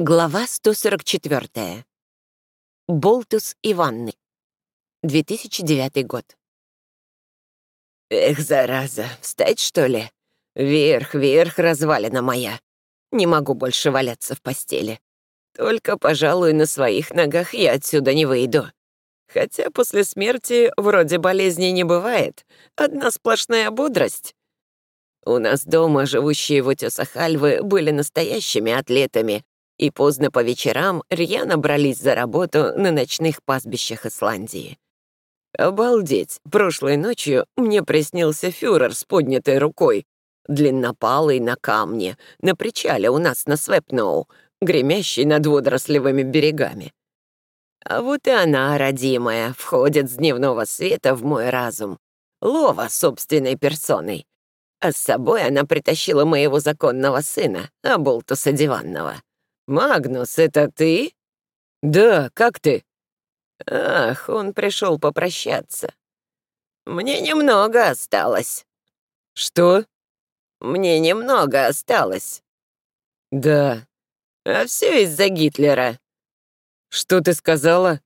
Глава 144. Болтус и Ванны. 2009 год. Эх, зараза, встать, что ли? Вверх, вверх, развалина моя. Не могу больше валяться в постели. Только, пожалуй, на своих ногах я отсюда не выйду. Хотя после смерти вроде болезней не бывает. Одна сплошная бодрость. У нас дома живущие в утесах Альвы были настоящими атлетами, и поздно по вечерам рьяно брались за работу на ночных пастбищах Исландии. Обалдеть, прошлой ночью мне приснился фюрер с поднятой рукой, длиннопалый на камне, на причале у нас на Свепноу, гремящий над водорослевыми берегами. А вот и она, родимая, входит с дневного света в мой разум. Лова собственной персоной. А с собой она притащила моего законного сына, Аболтуса Диванного. «Магнус, это ты?» «Да, как ты?» «Ах, он пришел попрощаться. Мне немного осталось». «Что?» «Мне немного осталось». «Да». «А все из-за Гитлера». «Что ты сказала?»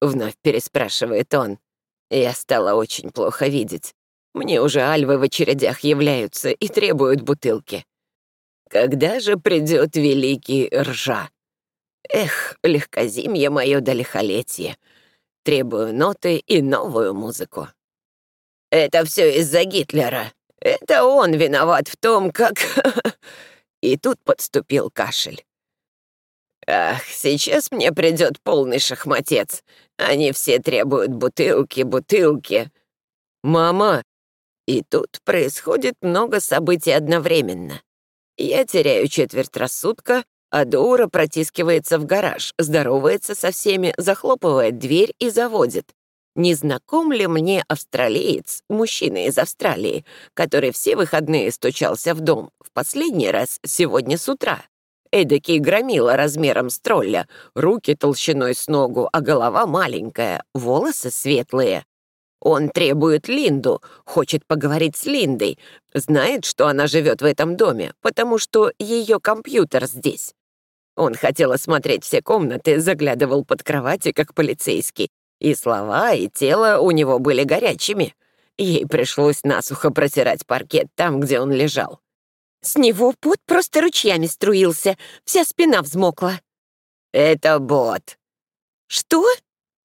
Вновь переспрашивает он. Я стала очень плохо видеть. Мне уже альвы в очередях являются и требуют бутылки. Когда же придет великий ржа? Эх, легкозимье мое до лихолетия. Требую ноты и новую музыку. Это все из-за Гитлера. Это он виноват в том, как... И тут подступил кашель. Ах, сейчас мне придет полный шахматец. Они все требуют бутылки, бутылки. Мама! И тут происходит много событий одновременно. Я теряю четверть рассудка, а Доура протискивается в гараж, здоровается со всеми, захлопывает дверь и заводит. Не знаком ли мне австралиец, мужчина из Австралии, который все выходные стучался в дом, в последний раз сегодня с утра? Эдакий громила размером с тролля, руки толщиной с ногу, а голова маленькая, волосы светлые. Он требует Линду, хочет поговорить с Линдой, знает, что она живет в этом доме, потому что ее компьютер здесь. Он хотел осмотреть все комнаты, заглядывал под кровати, как полицейский, и слова, и тело у него были горячими. Ей пришлось насухо протирать паркет там, где он лежал. С него пот просто ручьями струился, вся спина взмокла. «Это бот». «Что?»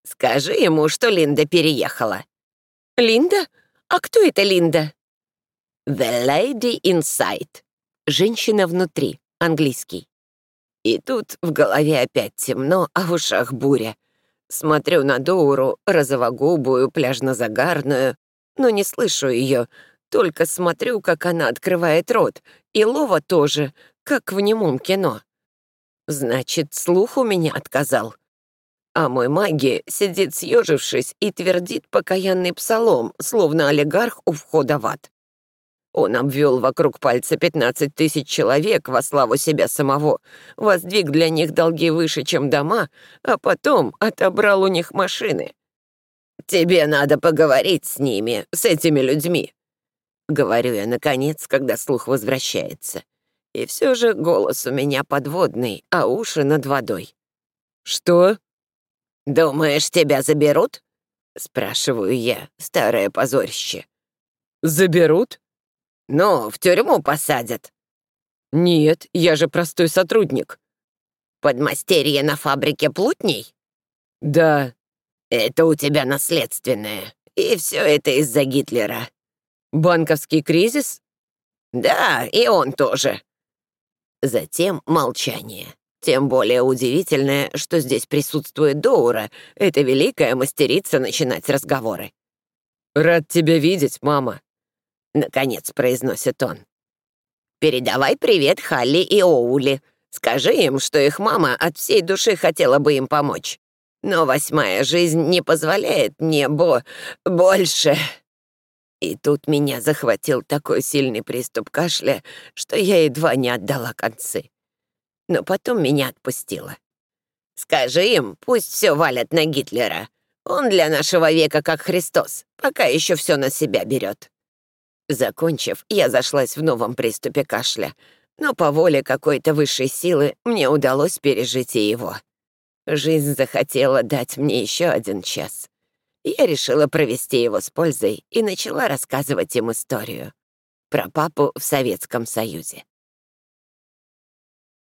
«Скажи ему, что Линда переехала». «Линда? А кто это Линда?» «The lady inside». «Женщина внутри», английский. И тут в голове опять темно, а в ушах буря. Смотрю на Доуру, розовогубую, пляжно-загарную, но не слышу ее, только смотрю, как она открывает рот, и Лова тоже, как в немом кино. Значит, слух у меня отказал. А мой маги сидит съежившись и твердит покаянный псалом, словно олигарх у входа в ад. Он обвел вокруг пальца 15 тысяч человек во славу себя самого, воздвиг для них долги выше, чем дома, а потом отобрал у них машины. «Тебе надо поговорить с ними, с этими людьми», — говорю я, наконец, когда слух возвращается. И все же голос у меня подводный, а уши над водой. «Что?» «Думаешь, тебя заберут?» — спрашиваю я, старое позорище. «Заберут?» «Ну, в тюрьму посадят». «Нет, я же простой сотрудник». «Подмастерье на фабрике плутней?» «Да». «Это у тебя наследственное, и все это из-за Гитлера». «Банковский кризис?» «Да, и он тоже». Затем молчание. Тем более удивительное, что здесь присутствует Доура, эта великая мастерица начинать разговоры. «Рад тебя видеть, мама», — наконец произносит он. «Передавай привет Халли и Оули. Скажи им, что их мама от всей души хотела бы им помочь. Но восьмая жизнь не позволяет мне бо... больше...» И тут меня захватил такой сильный приступ кашля, что я едва не отдала концы но потом меня отпустила. «Скажи им, пусть все валят на Гитлера. Он для нашего века как Христос, пока еще все на себя берет». Закончив, я зашлась в новом приступе кашля, но по воле какой-то высшей силы мне удалось пережить и его. Жизнь захотела дать мне еще один час. Я решила провести его с пользой и начала рассказывать им историю про папу в Советском Союзе.